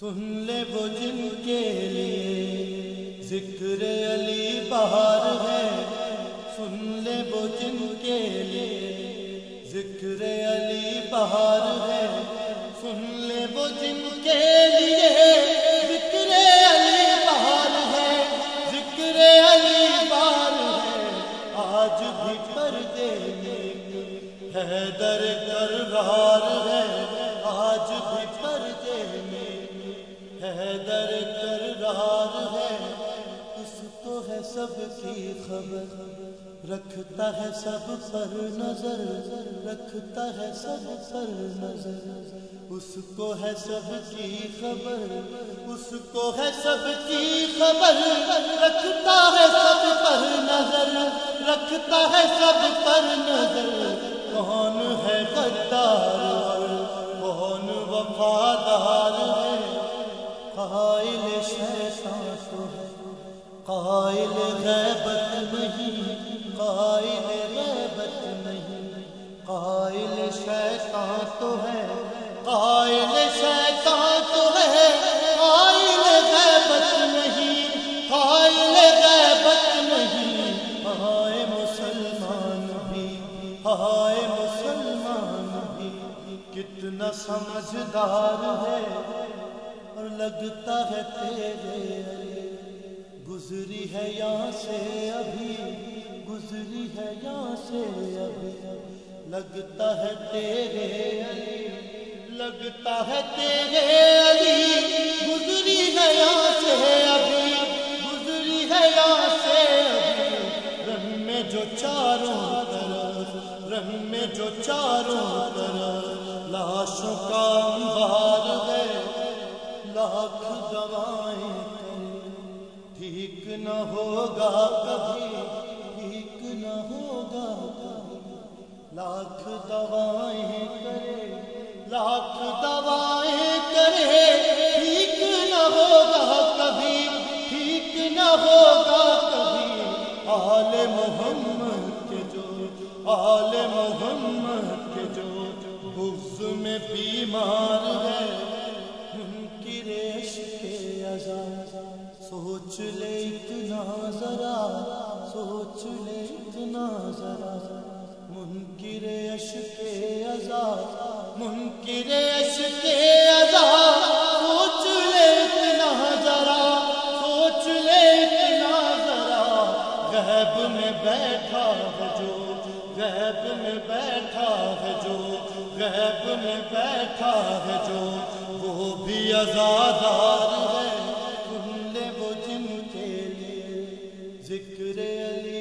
سن لے وہ جن کے لیے ذکر علی بہار ہے۔ سن لے وہ جن کے لیے ذکر علی بہار ہے۔ سن لے وہ جن کے لیے ذکر علی بہار ہے۔ ذکر علی بہار ہے۔ آج بھی پردے میں حیدر کر رہار ہے۔ آج بھی سب کی خبر رکھتا ہے سب پر نظر، رکھتا ہے سب پر نظر۔ اس کو ہے سب کی خبر، اس کو ہے سب کی خبر۔ رکھتا ہے سب پر نظر، رکھتا ہے سب پر نظر۔ کون ہے غدار؟ کون وفادار ہے؟ قائل شیطان تو ہے۔ قائل غیبت نہیں، قائل غیبت نہیں۔ قائل شیطان تو ہے، قائل شیطان تو ہے۔ قائل غیبت نہیں، قائل غیبت نہیں۔ ہائے مسلمان بھی، ہائے مسلمان بھی، کتنا سمجھدار ہے اور لگتا ہے تیرے گزری ہے یہاں سے ابھی، گزری ہے یہاں سے ابھی۔ لگتا ہے تیرے علی، لگتا ہے تیرے علی۔ گزری ہے یہاں سے ابھی، گزری ہے یہاں سے ابھی۔ رنگ میں جو چاروں طرف رنگ میں جو چاروں طرف۔ ٹھیک نہ ہوگا کبھی ٹھیک نہ ہوگا کبھی۔ لاکھ دوائیں کرے، لاکھ دوائیں کرے ٹھیک نہ ہوگا کبھی ٹھیک نہ ہوگا کبھی۔ آل محمد کے جو، آل محمد کے جو بغض میں بیمار ہے۔ سوچ لے اتنا ذرا۔ منکر یش کے عذاب، منکر یش کے عذاب۔ سوچ لے اتنا ذرا، سوچ لے اتنا ذرا۔ غیب میں بیٹھا ہے جو غیب میں بیٹھا ہے جو غیب میں بیٹھا ہے جو وہ بھی آزادار ذکر علی